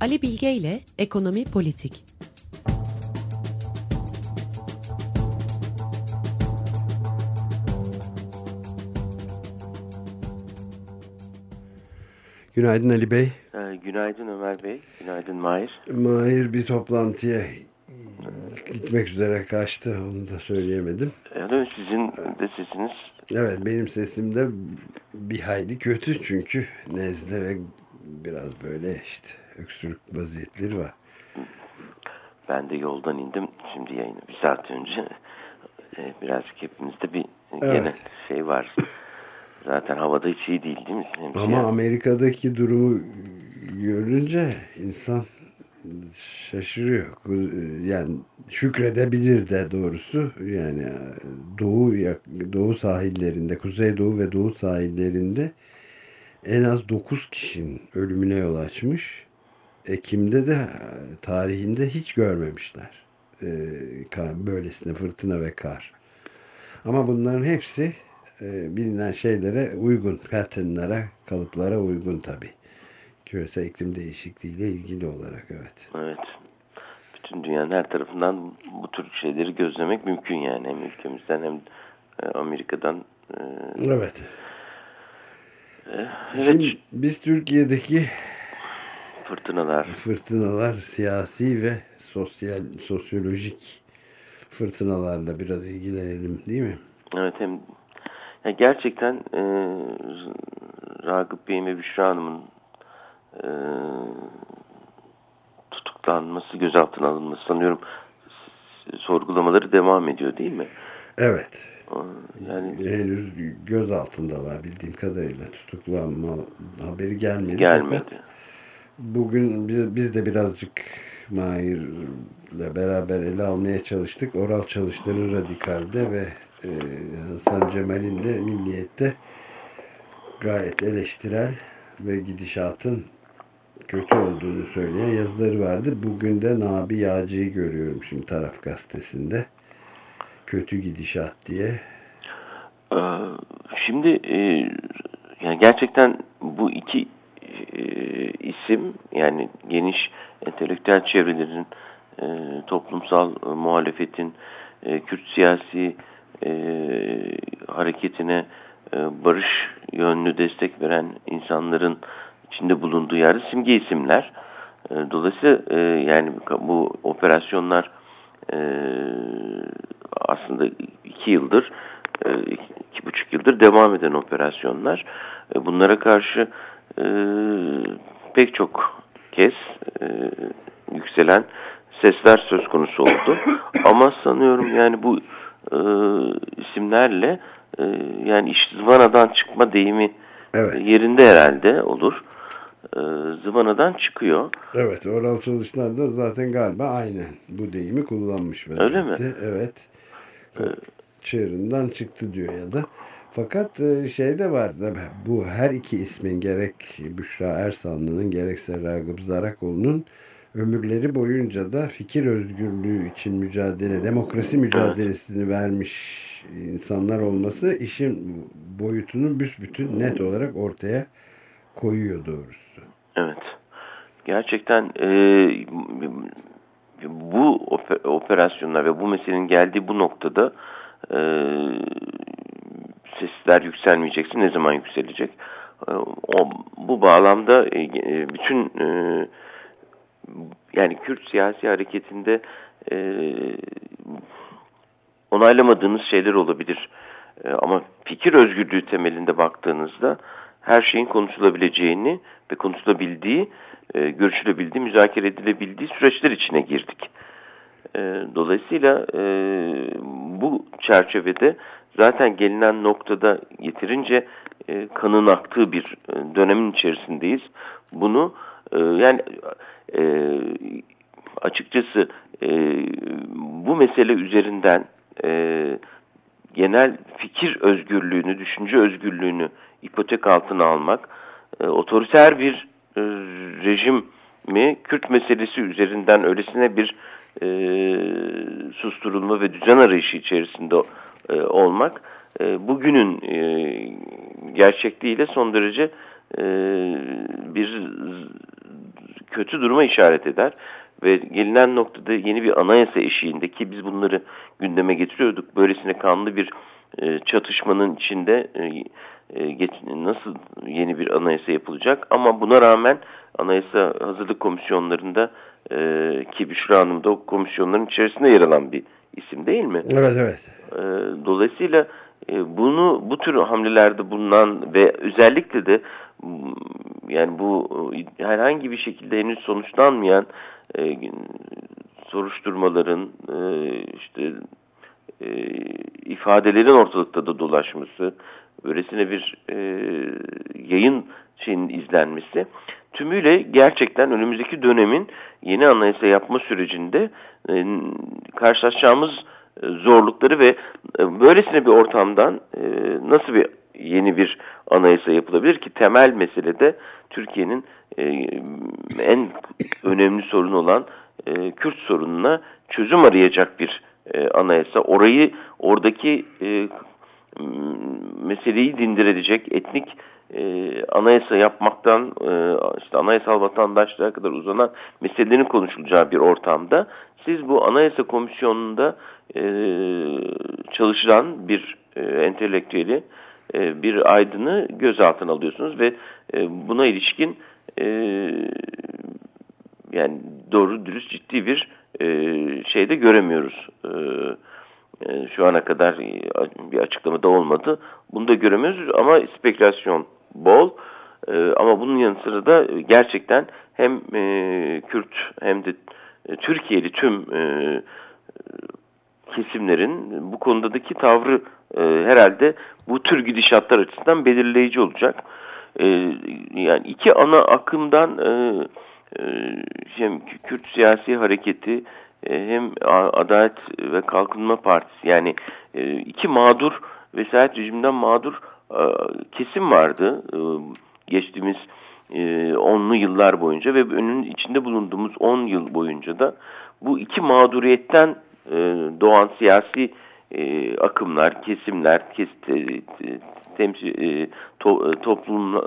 Ali Bilge ile Ekonomi Politik. Günaydın Ali Bey. Ee, günaydın Ömer Bey. Günaydın Mahir. Mahir bir toplantıya gitmek üzere kaçtı. Onu da söyleyemedim. Evet, sizin de sesiniz. Evet benim sesim de bir hayli kötü çünkü nezle ve biraz böyle işte öksürük vaziyetleri var. Ben de yoldan indim. Şimdi yayını bir saat önce. Ee, birazcık hepimizde bir gene evet. şey var. Zaten havada hiç iyi değil değil mi? Hem Ama şey Amerika'daki durumu görünce insan şaşırıyor. Yani şükredebilir de doğrusu. Yani doğu doğu sahillerinde, kuzey doğu ve doğu sahillerinde en az 9 kişinin ölümüne yol açmış. Ekim'de de tarihinde hiç görmemişler. Böylesine fırtına ve kar. Ama bunların hepsi e, bilinen şeylere uygun, patternlara, kalıplara uygun tabi. Küresel iklim değişikliğiyle ilgili olarak evet. Evet. Bütün dünyanın her tarafından bu tür şeyleri gözlemek mümkün yani. Hem ülkemizden hem e, Amerika'dan. E, evet. evet. Şimdi biz Türkiye'deki fırtınalar, fırtınalar siyasi ve sosyal, sosyolojik fırtınalarla biraz ilgilenelim değil mi? Evet hem yani gerçekten e, Ragıp Bey'in ve Büşra Hanım'ın e, tutuklanması, gözaltına alınması sanıyorum sorgulamaları devam ediyor değil mi? Evet. Yani henüz göz altındalar bildiğim kadarıyla tutuklanma haberi gelmedi. Gelmedi. Fakat bugün biz, biz de birazcık Mahir'le beraber ele almaya çalıştık. Oral çalışları radikalde ve e, Hasan Cemal'in de Milliyet'te gayet eleştirel ve gidişatın kötü olduğunu söyleyen yazıları vardı. Bugün de Nabi Yağcı'yı görüyorum şimdi taraf gazetesinde. Kötü gidişat diye. Ee, şimdi e, yani gerçekten bu iki e, isim yani geniş entelektüel çevrelerin e, toplumsal muhalefetin Kürt siyasi hareketine barış yönlü destek veren insanların içinde bulunduğu yerde simge isimler. E, dolayısıyla e, yani bu operasyonlar e, aslında iki yıldır, e, iki buçuk yıldır devam eden operasyonlar. E, bunlara karşı e, pek çok kez e, yükselen sesler söz konusu oldu. Ama sanıyorum yani bu e, isimlerle e, yani iş zıvanadan çıkma deyimi evet. yerinde herhalde olur e, zıvanadan çıkıyor. Evet, oral çalışmalarda zaten galiba aynen bu deyimi kullanmış. Öyle mi? Evet. Ee, Çığırından çıktı diyor ya da. Fakat e, şey de var bu her iki ismin gerek Büşra Ersanlı'nın gerekse Ragıp Zarakoğlu'nun ömürleri boyunca da fikir özgürlüğü için mücadele, demokrasi mücadelesini vermiş insanlar olması işin boyutunu büsbütün net olarak ortaya koyuyor doğrusu. Evet. Gerçekten e, bu operasyonlar ve bu meselenin geldiği bu noktada e, sesler yükselmeyecekse ne zaman yükselecek? E, o, bu bağlamda e, e bütün e, yani Kürt siyasi hareketinde onaylamadığınız şeyler olabilir. Ama fikir özgürlüğü temelinde baktığınızda her şeyin konuşulabileceğini ve konuşulabildiği, görüşülebildiği, müzakere edilebildiği süreçler içine girdik. Dolayısıyla bu çerçevede zaten gelinen noktada yeterince e, kanın aktığı bir e, dönemin içerisindeyiz. Bunu e, yani e, açıkçası e, bu mesele üzerinden e, genel fikir özgürlüğünü, düşünce özgürlüğünü ipotek altına almak, e, otoriter bir e, rejim mi Kürt meselesi üzerinden öylesine bir e, susturulma ve düzen arayışı içerisinde e, olmak e, bugünün e, gerçekliğiyle son derece e, bir kötü duruma işaret eder. Ve gelinen noktada yeni bir anayasa eşiğinde ki biz bunları gündeme getiriyorduk. Böylesine kanlı bir e, çatışmanın içinde e, e, geç, nasıl yeni bir anayasa yapılacak? Ama buna rağmen anayasa hazırlık komisyonlarında e, ki Büşra Hanım da o komisyonların içerisinde yer alan bir isim değil mi? Evet evet. E, dolayısıyla e, bunu bu tür hamlelerde bulunan ve özellikle de yani bu e, herhangi bir şekilde henüz sonuçlanmayan e, soruşturmaların e, işte e, ifadelerin ortalıkta da dolaşması, böylesine bir e, yayın şeyin izlenmesi tümüyle gerçekten önümüzdeki dönemin yeni anayasa yapma sürecinde e, karşılaşacağımız e, zorlukları ve e, böylesine bir ortamdan e, nasıl bir yeni bir anayasa yapılabilir ki temel meselede Türkiye'nin e, en önemli sorun olan e, Kürt sorununa çözüm arayacak bir e, anayasa. Orayı oradaki e, meseleyi dindirecek etnik e, anayasa yapmaktan e, işte anayasal vatandaşlığa kadar uzanan meselelerin konuşulacağı bir ortamda siz bu anayasa komisyonunda e, çalışan bir e, entelektüeli e, bir aydını gözaltına alıyorsunuz ve e, buna ilişkin e, yani doğru dürüst ciddi bir e, şeyde göremiyoruz. E, e, şu ana kadar bir açıklamada olmadı. Bunu da göremiyoruz ama spekülasyon bol. E, ama bunun yanı sıra da gerçekten hem e, Kürt hem de e, Türkiye'li tüm e, kesimlerin bu konudaki tavrı e, herhalde bu tür gidişatlar açısından belirleyici olacak. E, yani iki ana akımdan e, e, Kürt siyasi hareketi e, hem Adalet ve Kalkınma Partisi yani e, iki mağdur vesayet rejimden mağdur e, kesim vardı. Geçtiğimiz onlu yıllar boyunca ve önün içinde bulunduğumuz on yıl boyunca da bu iki mağduriyetten doğan siyasi akımlar, kesimler, kes, temsil, to, toplum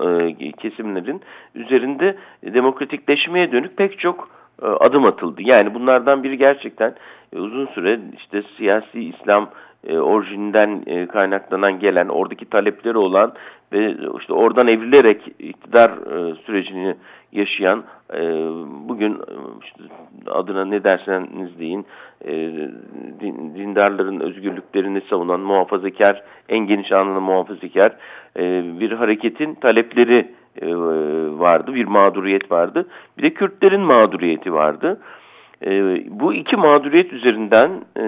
kesimlerin üzerinde demokratikleşmeye dönük pek çok e, adım atıldı. Yani bunlardan biri gerçekten e, uzun süre işte siyasi İslam e, orijinden e, kaynaklanan gelen oradaki talepleri olan ve işte oradan evrilerek iktidar e, sürecini yaşayan e, bugün e, işte adına ne derseniz deyin e, din, dindarların özgürlüklerini savunan muhafazakar en geniş anlamda muhafazakar e, bir hareketin talepleri e, vardı, bir mağduriyet vardı. Bir de Kürtlerin mağduriyeti vardı. E, bu iki mağduriyet üzerinden e,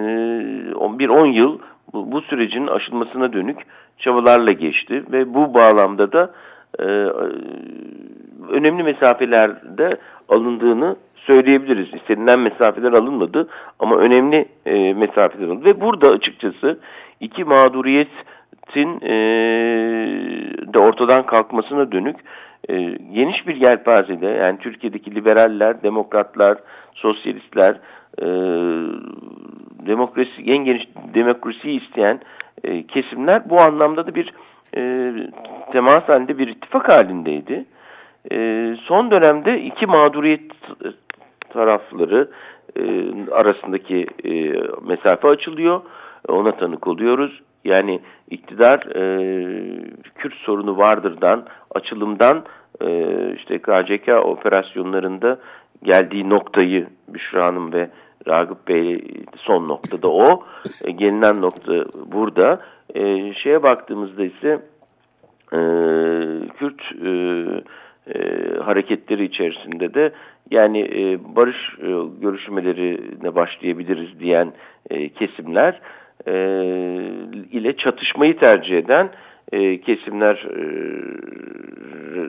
bir on yıl bu, sürecin aşılmasına dönük çabalarla geçti ve bu bağlamda da önemli mesafelerde alındığını söyleyebiliriz. İstenilen mesafeler alınmadı ama önemli mesafeler alındı. Ve burada açıkçası iki mağduriyet siyasetin e, de ortadan kalkmasına dönük e, geniş bir yelpazede yani Türkiye'deki liberaller, demokratlar, sosyalistler, e, demokrasi en geniş demokrasiyi isteyen e, kesimler bu anlamda da bir e, temas halinde bir ittifak halindeydi. E, son dönemde iki mağduriyet tarafları e, arasındaki e, mesafe açılıyor. Ona tanık oluyoruz. Yani iktidar e, Kürt sorunu vardırdan, açılımdan e, işte KCK operasyonlarında geldiği noktayı Büşra Hanım ve Ragıp Bey son noktada o. E, gelinen nokta burada. E, şeye baktığımızda ise e, Kürt e, e, hareketleri içerisinde de yani e, barış e, görüşmelerine başlayabiliriz diyen e, kesimler e, ile çatışmayı tercih eden e, kesimler e,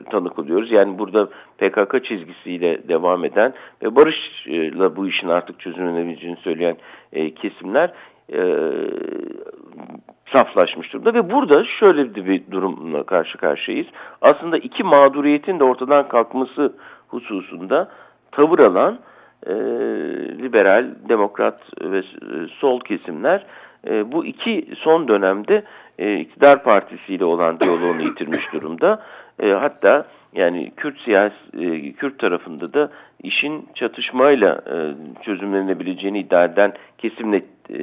tanık oluyoruz. Yani burada PKK çizgisiyle devam eden ve barışla bu işin artık çözümlenebileceğini söyleyen e, kesimler e, saflaşmış durumda ve burada şöyle bir durumla karşı karşıyayız. Aslında iki mağduriyetin de ortadan kalkması hususunda tavır alan e, liberal, demokrat ve e, sol kesimler e, bu iki son dönemde e, iktidar partisiyle olan diyaloğunu yitirmiş durumda. E, hatta yani Kürt siyasi e, Kürt tarafında da işin çatışmayla e, çözümlenebileceğini iddia eden kesimle e,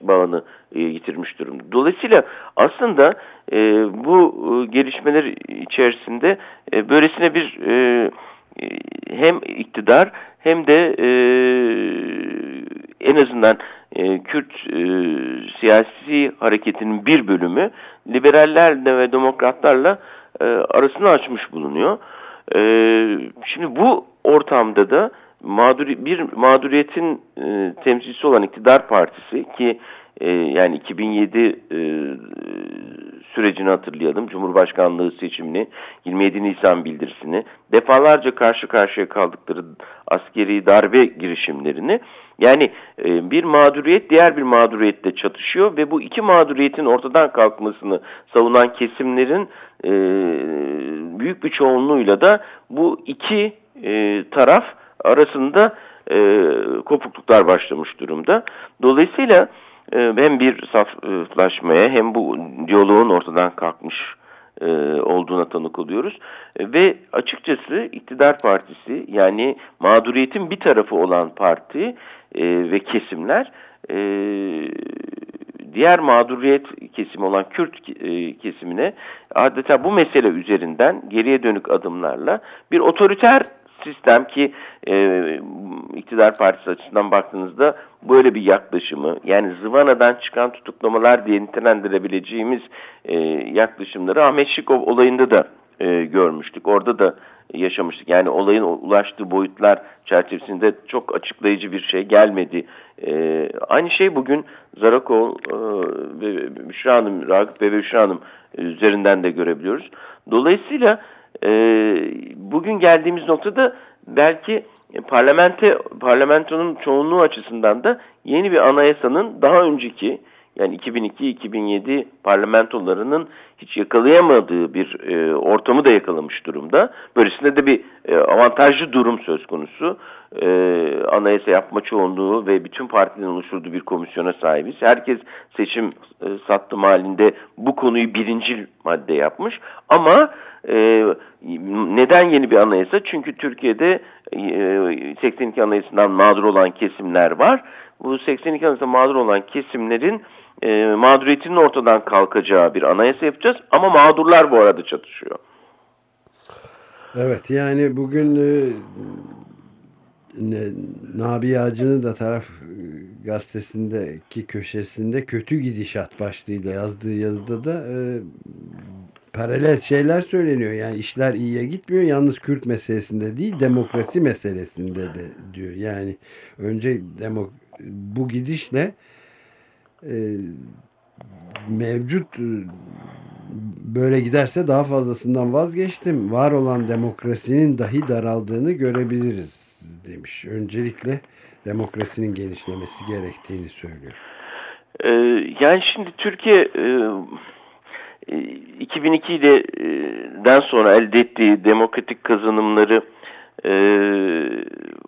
bağını e, yitirmiş durumda. Dolayısıyla aslında e, bu e, gelişmeler içerisinde e, böylesine bir e, hem iktidar hem de e, en azından e, Kürt e, siyasi hareketinin bir bölümü liberallerle ve demokratlarla e, arasını açmış bulunuyor. E, şimdi bu ortamda da mağduri, bir mağduriyetin e, temsilcisi olan iktidar partisi ki e, yani 2007 e, sürecini hatırlayalım. Cumhurbaşkanlığı seçimini, 27 Nisan bildirisini, defalarca karşı karşıya kaldıkları askeri darbe girişimlerini yani e, bir mağduriyet diğer bir mağduriyetle çatışıyor ve bu iki mağduriyetin ortadan kalkmasını savunan kesimlerin e, büyük bir çoğunluğuyla da bu iki e, taraf arasında e, kopukluklar başlamış durumda. Dolayısıyla e, hem bir saflaşmaya hem bu diyaloğun ortadan kalkmış e, olduğuna tanık oluyoruz. E, ve açıkçası iktidar partisi yani mağduriyetin bir tarafı olan parti ve kesimler diğer mağduriyet kesimi olan Kürt kesimine adeta bu mesele üzerinden geriye dönük adımlarla bir otoriter sistem ki e, iktidar partisi açısından baktığınızda böyle bir yaklaşımı yani Zıvana'dan çıkan tutuklamalar diye nitelendirebileceğimiz e, yaklaşımları Ahmet Şikov olayında da e, görmüştük. Orada da yaşamıştık. Yani olayın ulaştığı boyutlar çerçevesinde çok açıklayıcı bir şey gelmedi. E, aynı şey bugün Zarakol e, ve Büşra Hanım, Ragıp ve Büşra Hanım üzerinden de görebiliyoruz. Dolayısıyla e, bugün geldiğimiz noktada belki parlamente, parlamentonun çoğunluğu açısından da yeni bir anayasanın daha önceki yani 2002-2007 parlamentolarının hiç yakalayamadığı bir e, ortamı da yakalamış durumda. Böylesine de bir e, avantajlı durum söz konusu. E, anayasa yapma çoğunluğu ve bütün partilerin oluşturduğu bir komisyona sahibiz. Herkes seçim e, sattım halinde bu konuyu birinci madde yapmış. Ama e, neden yeni bir anayasa? Çünkü Türkiye'de e, 82 anayasından mağdur olan kesimler var. Bu 82 anayasında mağdur olan kesimlerin e, mağduriyetinin ortadan kalkacağı bir anayasa yapacağız. Ama mağdurlar bu arada çatışıyor. Evet yani bugün e, ne, Nabi Yağcı'nın da taraf e, gazetesindeki köşesinde kötü gidişat başlığıyla yazdığı yazıda da e, paralel şeyler söyleniyor. Yani işler iyiye gitmiyor. Yalnız Kürt meselesinde değil demokrasi meselesinde de diyor. Yani önce demok bu gidişle e, mevcut e, böyle giderse daha fazlasından vazgeçtim. Var olan demokrasinin dahi daraldığını görebiliriz demiş. Öncelikle demokrasinin genişlemesi gerektiğini söylüyor. Ee, yani şimdi Türkiye e, 2002'den sonra elde ettiği demokratik kazanımları e,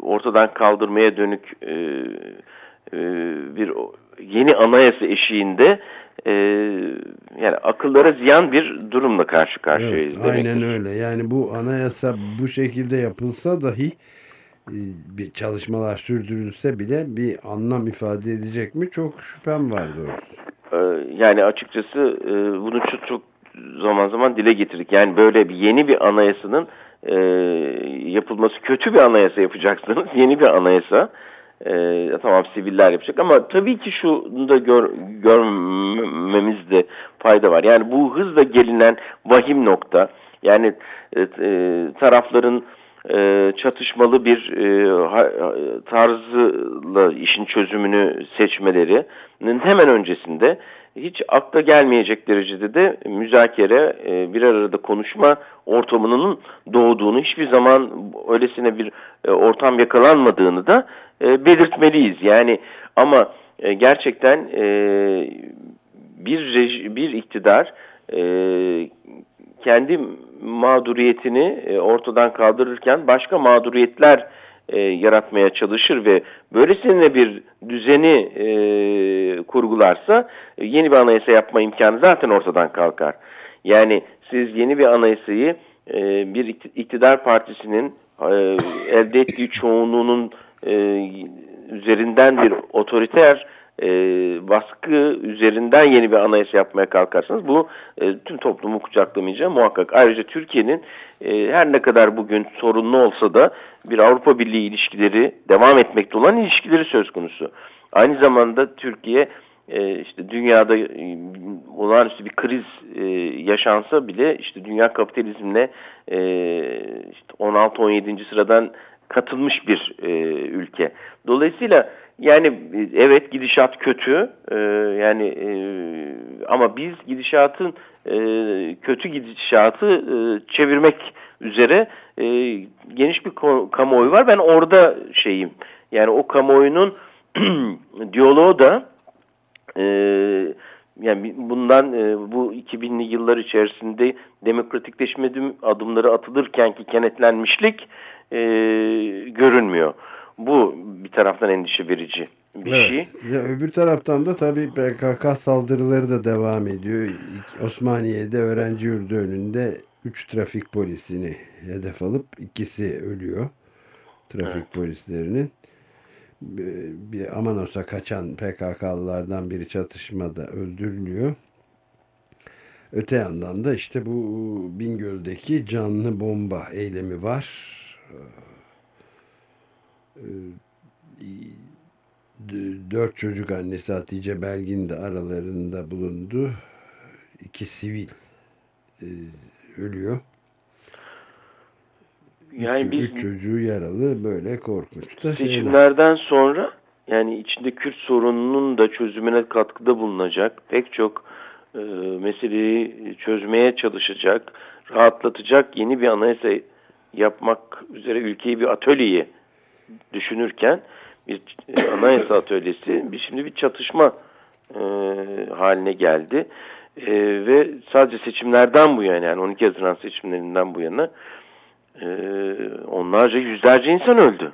ortadan kaldırmaya dönük e, e, bir yeni anayasa eşiğinde e, yani akıllara ziyan bir durumla karşı karşıyayız. Evet, aynen öyle. Yani bu anayasa bu şekilde yapılsa dahi e, bir çalışmalar sürdürülse bile bir anlam ifade edecek mi? Çok şüphem var doğrusu. E, yani açıkçası e, bunu çok, çok zaman zaman dile getirdik. Yani böyle bir yeni bir anayasanın yapılması kötü bir anayasa yapacaksınız. Yeni bir anayasa. E, tamam siviller yapacak ama tabii ki şunu da gör, görmemizde fayda var. Yani bu hızla gelinen vahim nokta yani e, e, tarafların e, çatışmalı bir e, tarzla işin çözümünü seçmelerinin hemen öncesinde hiç akla gelmeyecek derecede de müzakere, e, bir arada konuşma ortamının doğduğunu, hiçbir zaman öylesine bir e, ortam yakalanmadığını da e, belirtmeliyiz. Yani ama gerçekten bir bir iktidar kendi mağduriyetini ortadan kaldırırken başka mağduriyetler e, yaratmaya çalışır ve böylesine bir düzeni e, kurgularsa e, yeni bir anayasa yapma imkanı zaten ortadan kalkar. Yani siz yeni bir anayasayı e, bir iktidar partisinin e, elde ettiği çoğunluğunun e, üzerinden bir otoriter e, baskı üzerinden yeni bir anayasa yapmaya kalkarsanız bu e, tüm toplumu kucaklamayacağı muhakkak. Ayrıca Türkiye'nin e, her ne kadar bugün sorunlu olsa da bir Avrupa Birliği ilişkileri devam etmekte olan ilişkileri söz konusu. Aynı zamanda Türkiye e, işte dünyada e, olağanüstü bir kriz e, yaşansa bile işte dünya kapitalizmine e, işte 16-17. sıradan katılmış bir e, ülke. Dolayısıyla yani evet gidişat kötü e, yani e, ama biz gidişatın e, kötü gidişatı e, çevirmek üzere e, geniş bir kamuoyu var. Ben orada şeyim yani o kamuoyunun diyaloğu da e, yani bundan e, bu 2000'li yıllar içerisinde demokratikleşme adımları atılırken ki kenetlenmişlik e, görünmüyor. Bu bir taraftan endişe verici bir evet. şey. Ya öbür taraftan da tabii PKK saldırıları da devam ediyor. Osmaniye'de öğrenci yurdu önünde 3 trafik polisini hedef alıp ikisi ölüyor. Trafik evet. polislerinin. Bir Amanos'a kaçan PKK'lılardan biri çatışmada öldürülüyor. Öte yandan da işte bu Bingöl'deki canlı bomba eylemi var dört çocuk annesi Hatice Belgin de aralarında bulundu. İki sivil e, ölüyor. Yani üç, biz üç çocuğu yaralı böyle korkunç da seçimlerden şeyler. sonra yani içinde Kürt sorununun da çözümüne katkıda bulunacak pek çok e, meseleyi çözmeye çalışacak, rahatlatacak yeni bir anayasa yapmak üzere ülkeyi bir atölyeye düşünürken bir e, anayasa atölyesi bir şimdi bir çatışma e, haline geldi. E, ve sadece seçimlerden bu yana yani 12 Haziran seçimlerinden bu yana e, onlarca yüzlerce insan öldü.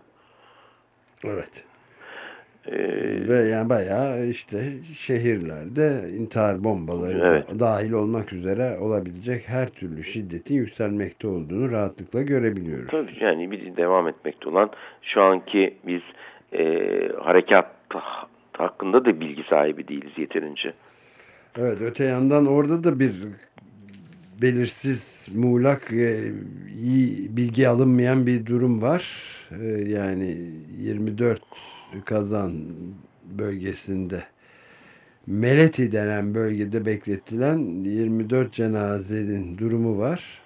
Evet. Ee, Ve yani bayağı işte şehirlerde intihar bombaları evet. da, dahil olmak üzere olabilecek her türlü şiddetin yükselmekte olduğunu rahatlıkla görebiliyoruz. Tabii yani bir devam etmekte olan şu anki biz e, harekat hakkında da bilgi sahibi değiliz yeterince. Evet öte yandan orada da bir belirsiz muğlak e, iyi bilgi alınmayan bir durum var. E, yani 24 Kazan bölgesinde Meleti denen bölgede bekletilen 24 cenazenin durumu var.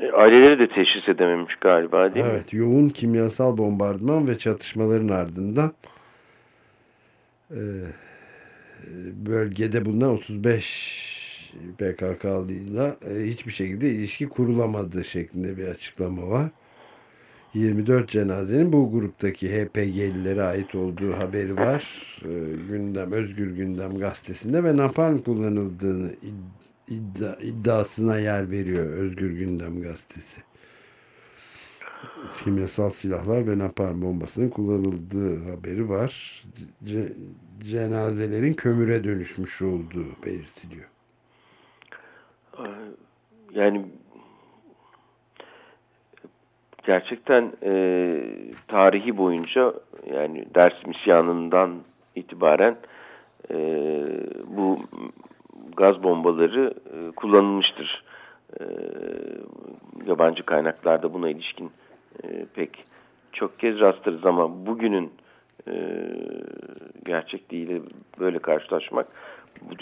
E, aileleri de teşhis edememiş galiba değil evet, mi? Evet yoğun kimyasal bombardıman ve çatışmaların ardından e, bölgede bulunan 35 PKK'lıyla e, hiçbir şekilde ilişki kurulamadığı şeklinde bir açıklama var. 24 cenazenin bu gruptaki HPG'lilere ait olduğu haberi var. Ee, gündem, Özgür Gündem gazetesinde ve napalm kullanıldığını iddia, iddiasına yer veriyor Özgür Gündem gazetesi. Kimyasal silahlar ve napalm bombasının kullanıldığı haberi var. Ce, cenazelerin kömüre dönüşmüş olduğu belirtiliyor. Yani gerçekten e, tarihi boyunca yani ders misyanından itibaren e, bu gaz bombaları e, kullanılmıştır. E, yabancı kaynaklarda buna ilişkin e, pek çok kez rastlarız ama bugünün e, gerçekliğiyle böyle karşılaşmak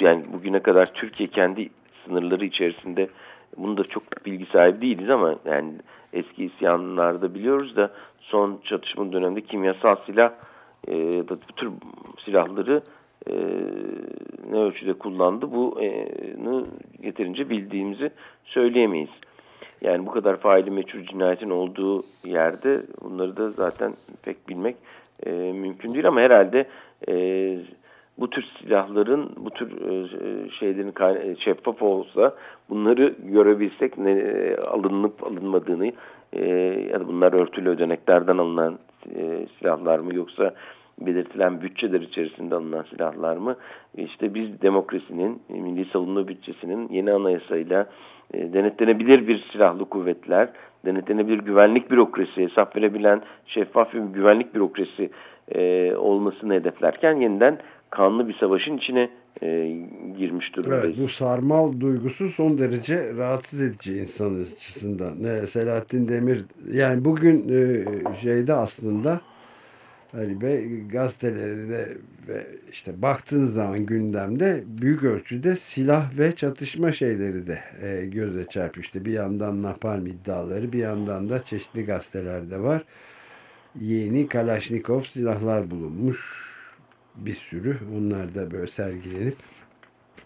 yani bugüne kadar Türkiye kendi sınırları içerisinde bunu da çok bilgi sahibi değiliz ama yani eski isyanlarda biliyoruz da son çatışma döneminde kimyasal silah e, da bu tür silahları e, ne ölçüde kullandı bunu yeterince bildiğimizi söyleyemeyiz. Yani bu kadar faili meçhul cinayetin olduğu yerde bunları da zaten pek bilmek e, mümkün değil ama herhalde e, bu tür silahların, bu tür e, şeylerin e, şeffaf olsa bunları görebilsek ne e, alınıp alınmadığını ya da bunlar örtülü ödeneklerden alınan silahlar mı yoksa belirtilen bütçeler içerisinde alınan silahlar mı? İşte biz demokrasinin, milli savunma bütçesinin yeni anayasayla denetlenebilir bir silahlı kuvvetler, denetlenebilir güvenlik bürokrasi, hesap verebilen şeffaf bir güvenlik bürokrasi olmasını hedeflerken yeniden kanlı bir savaşın içine e, girmiş durumdayız. Evet, bu sarmal duygusu son derece rahatsız edici insan açısından. Ne, Selahattin Demir yani bugün e, şeyde aslında Ali Bey gazeteleri de ve işte baktığınız zaman gündemde büyük ölçüde silah ve çatışma şeyleri de e, göze çarpıyor. İşte bir yandan napalm iddiaları bir yandan da çeşitli gazetelerde var. Yeni Kalashnikov silahlar bulunmuş bir sürü. Onlar da böyle sergilenip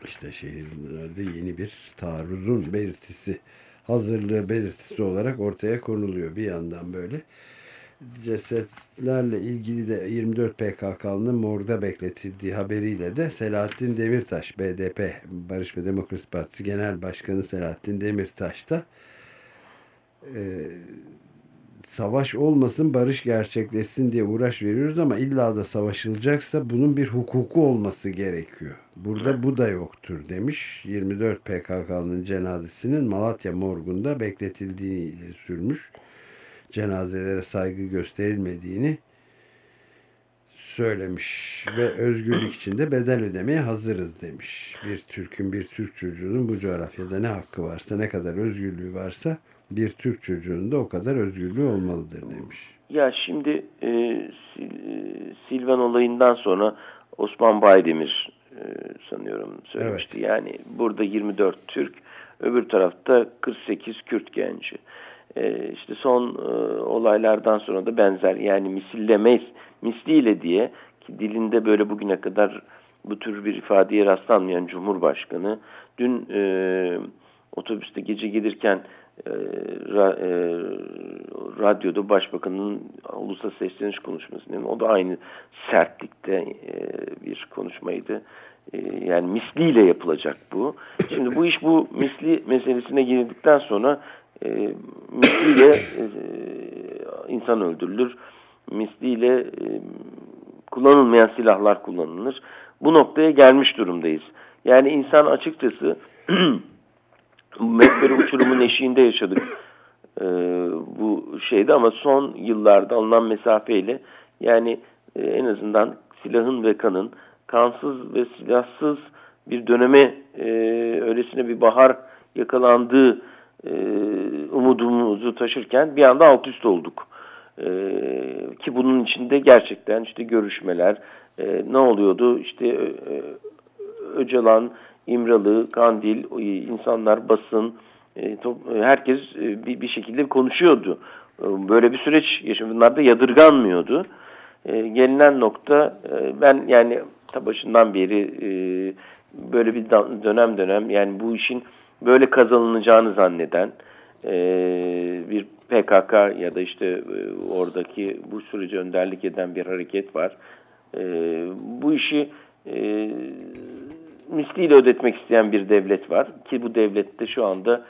işte şehirlerde yeni bir taarruzun belirtisi hazırlığı belirtisi olarak ortaya konuluyor bir yandan böyle cesetlerle ilgili de 24 PKK'nın morda bekletildiği haberiyle de Selahattin Demirtaş BDP Barış ve Demokrasi Partisi Genel Başkanı Selahattin Demirtaş da e, savaş olmasın barış gerçekleşsin diye uğraş veriyoruz ama illa da savaşılacaksa bunun bir hukuku olması gerekiyor. Burada bu da yoktur demiş. 24 PKK'nın cenazesinin Malatya morgunda bekletildiğini sürmüş cenazelere saygı gösterilmediğini söylemiş ve özgürlük için de bedel ödemeye hazırız demiş. Bir Türk'ün bir Türk çocuğunun bu coğrafyada ne hakkı varsa ne kadar özgürlüğü varsa bir Türk çocuğunun da o kadar özgürlüğü olmalıdır demiş. Ya şimdi e, Silvan olayından sonra Osman Baydemir e, sanıyorum söylemişti. Evet. Yani burada 24 Türk öbür tarafta 48 Kürt genci. E, işte son e, olaylardan sonra da benzer yani misillemeyiz, misliyle diye ki dilinde böyle bugüne kadar bu tür bir ifadeye rastlanmayan Cumhurbaşkanı dün e, otobüste gece gelirken e, ra, e, radyoda başbakanın ulusal sesleniş konuşmasını o da aynı sertlikte e, bir konuşmaydı. E, yani misliyle yapılacak bu. Şimdi bu iş bu misli meselesine girdikten sonra e, misliyle e, insan öldürülür. Misliyle e, kullanılmayan silahlar kullanılır. Bu noktaya gelmiş durumdayız. Yani insan açıkçası Mekberi uçurumun eşiğinde yaşadık e, bu şeyde ama son yıllarda alınan mesafeyle yani e, en azından silahın ve kanın kansız ve silahsız bir döneme e, öylesine bir bahar yakalandığı e, umudumuzu taşırken bir anda alt üst olduk. E, ki bunun içinde gerçekten işte görüşmeler e, ne oluyordu işte e, e Öcalan, İmralı, Kandil, insanlar, basın, e, e, herkes e, bir, şekilde konuşuyordu. E, böyle bir süreç yaşam bunlar da yadırganmıyordu. E, gelinen nokta e, ben yani ta başından beri e, böyle bir dönem dönem yani bu işin böyle kazanılacağını zanneden e, bir PKK ya da işte e, oradaki bu süreci önderlik eden bir hareket var. E, bu işi e, misliyle ödetmek isteyen bir devlet var ki bu devlette şu anda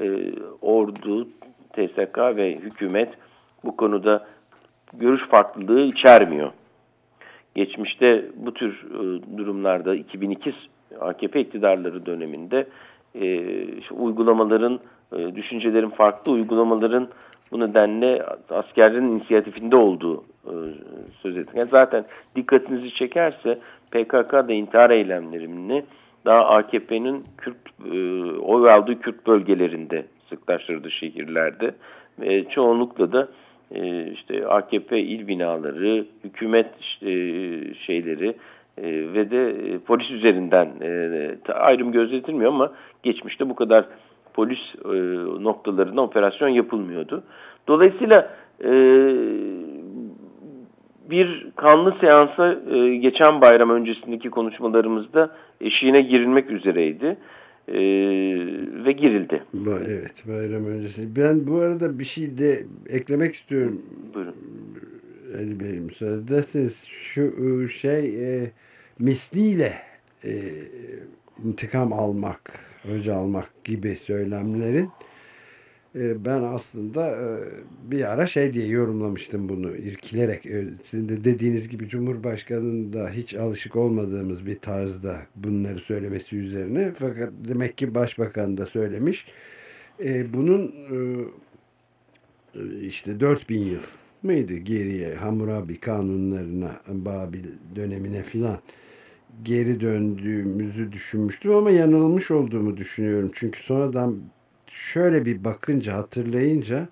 e, ordu, TSK ve hükümet bu konuda görüş farklılığı içermiyor. Geçmişte bu tür e, durumlarda 2002 AKP iktidarları döneminde e, işte uygulamaların, e, düşüncelerin farklı uygulamaların bu nedenle askerlerin inisiyatifinde olduğu e, söz ettik. Yani zaten dikkatinizi çekerse PKK da intihar eylemlerini daha AKP'nin Kürt e, oy aldığı Kürt bölgelerinde sıklaştırdı şehirlerde ve çoğunlukla da e, işte AKP il binaları, hükümet işte, şeyleri e, ve de e, polis üzerinden e, ayrım gözetilmiyor ama geçmişte bu kadar polis e, noktalarında operasyon yapılmıyordu. Dolayısıyla e, bir kanlı seansa e, geçen bayram öncesindeki konuşmalarımızda eşiğine girilmek üzereydi. E, ve girildi. Evet bayram öncesi. Ben bu arada bir şey de eklemek istiyorum. Buyurun. Ali Bey müsaade ederseniz şu e, şey e, misliyle e, intikam almak, önce almak gibi söylemlerin e, ben aslında e, bir ara şey diye yorumlamıştım bunu irkilerek. E, sizin de dediğiniz gibi Cumhurbaşkanı'nın da hiç alışık olmadığımız bir tarzda bunları söylemesi üzerine. Fakat demek ki Başbakan da söylemiş. Bunun işte 4000 yıl mıydı geriye Hammurabi kanunlarına, Babil dönemine filan geri döndüğümüzü düşünmüştüm ama yanılmış olduğumu düşünüyorum. Çünkü sonradan şöyle bir bakınca hatırlayınca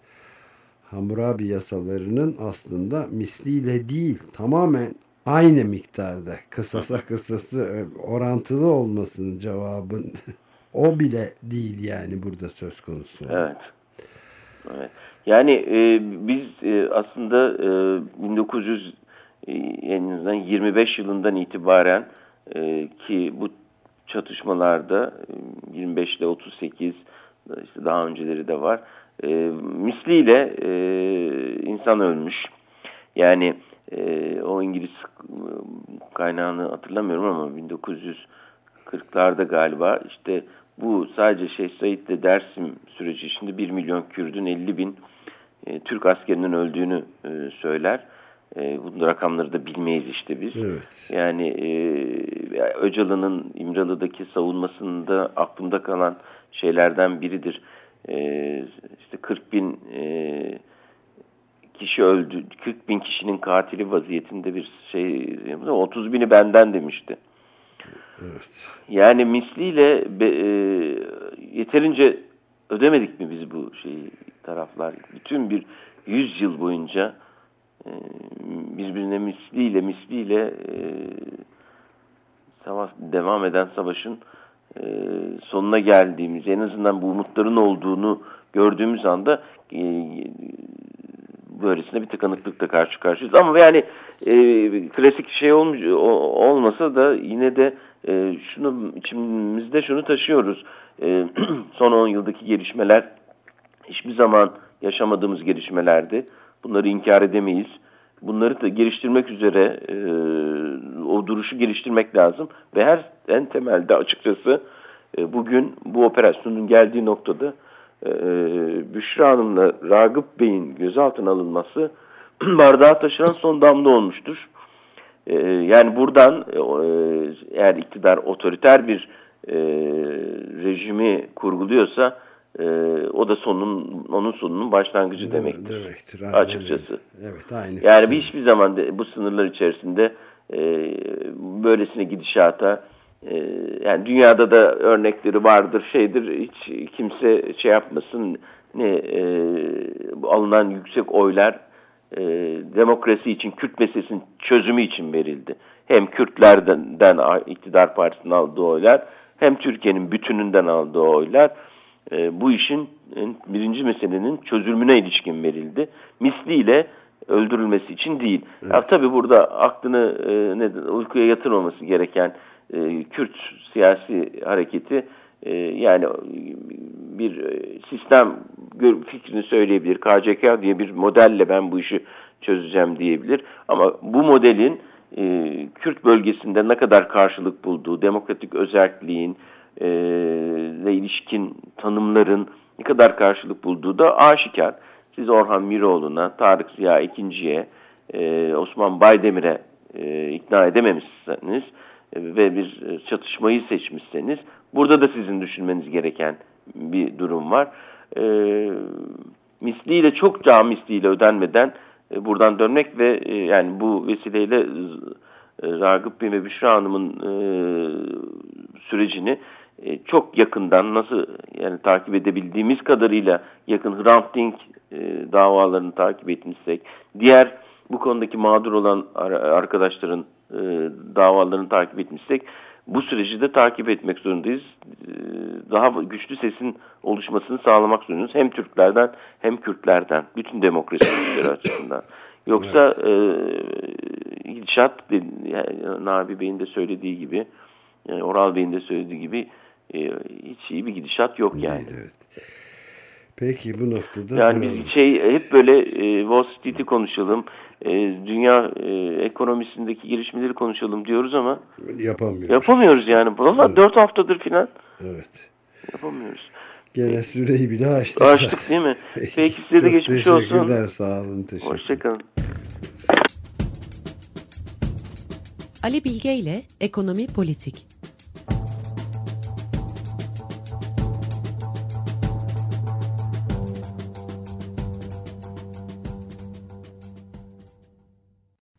Hammurabi yasalarının aslında misliyle değil tamamen aynı miktarda kısasa kısası orantılı olmasının cevabın o bile değil yani burada söz konusu. Evet. evet. Yani e, biz e, aslında e, 1900 e, en azından 25 yılından itibaren e, ki bu çatışmalarda 25 e, ile 38 işte daha önceleri de var. E, misliyle e, insan ölmüş. Yani e, o İngiliz kaynağını hatırlamıyorum ama 1940'larda galiba işte bu sadece Şeyh Said de Dersim süreci içinde 1 milyon Kürdün 50 bin e, Türk askerinin öldüğünü e, söyler. E, bu rakamları da bilmeyiz işte biz. Evet. Yani e, Öcalan'ın İmralı'daki savunmasında aklımda kalan şeylerden biridir. E, işte 40 bin e, kişi öldü, 40 bin kişinin katili vaziyetinde bir şey, 30 bini benden demişti. Evet. Yani misliyle be, e, yeterince ödemedik mi biz bu şeyi taraflar? Bütün bir 100 yıl boyunca birbirine misliyle misliyle e, savaş devam eden savaşın e, sonuna geldiğimiz en azından bu umutların olduğunu gördüğümüz anda e, böylesine bir tıkanıklıkla karşı karşıyayız. Ama yani e, klasik şey olmuş, olmasa da yine de e, şunu içimizde şunu taşıyoruz. E, son 10 yıldaki gelişmeler hiçbir zaman yaşamadığımız gelişmelerdi. Bunları inkar edemeyiz. Bunları da geliştirmek üzere e, o duruşu geliştirmek lazım. Ve her en temelde açıkçası e, bugün bu operasyonun geldiği noktada e, Büşra Hanım'la Ragıp Bey'in gözaltına alınması bardağa taşıran son damla olmuştur. E, yani buradan e, eğer iktidar otoriter bir e, rejimi kurguluyorsa e, o da sonun onun sonunun başlangıcı demektir. Demektir. Aynen. Açıkçası. Evet, aynı. Yani bir hiçbir zaman de, bu sınırlar içerisinde e, böylesine gidişata e, yani dünyada da örnekleri vardır, şeydir. Hiç kimse şey yapmasın. Ne e, alınan yüksek oylar e, demokrasi için, Kürt meselesinin çözümü için verildi. Hem Kürtlerden iktidar partisinin aldığı oylar, hem Türkiye'nin bütününden aldığı oylar e, bu işin birinci meselenin çözümüne ilişkin verildi. Misliyle öldürülmesi için değil. Evet. Ya, tabii burada aklını e, ne, uykuya yatırmaması gereken e, Kürt siyasi hareketi e, yani bir e, sistem fikrini söyleyebilir. KCK diye bir modelle ben bu işi çözeceğim diyebilir. Ama bu modelin e, Kürt bölgesinde ne kadar karşılık bulduğu, demokratik özelliğin, e, ile ilişkin tanımların ne kadar karşılık bulduğu da aşikar. Siz Orhan Miroğlu'na, Tarık Ziya İkinci'ye, e, Osman Baydemir'e e, ikna edememişseniz ve bir çatışmayı seçmişseniz burada da sizin düşünmeniz gereken bir durum var. E, misliyle çok daha misliyle ödenmeden e, buradan dönmek ve e, yani bu vesileyle e, Ragıp Bey ve Büşra Hanım'ın e, sürecini e, çok yakından nasıl yani takip edebildiğimiz kadarıyla yakın Hrant Dink e, davalarını takip etmişsek, diğer bu konudaki mağdur olan arkadaşların e, davalarını takip etmişsek bu süreci de takip etmek zorundayız. E, daha güçlü sesin oluşmasını sağlamak zorundayız. Hem Türklerden hem Kürtlerden. Bütün demokrasi açısından. Yoksa evet. e, gidişat, yani, Nabi Bey'in de söylediği gibi, yani Oral Bey'in de söylediği gibi hiç iyi bir gidişat yok yani. Değil, evet. Peki bu noktada... Yani biz şey hep böyle e, Wall Street'i konuşalım, e, dünya e, ekonomisindeki gelişmeleri konuşalım diyoruz ama... Yapamıyoruz. Yapamıyoruz yani. Valla evet. 4 haftadır filan. Evet. Yapamıyoruz. Gene süreyi bile açtık. Açtık değil mi? Peki, Peki size de geçmiş olsun. Teşekkürler sağ olun. Teşekkür. Hoşçakalın. Ali Bilge ile Ekonomi Politik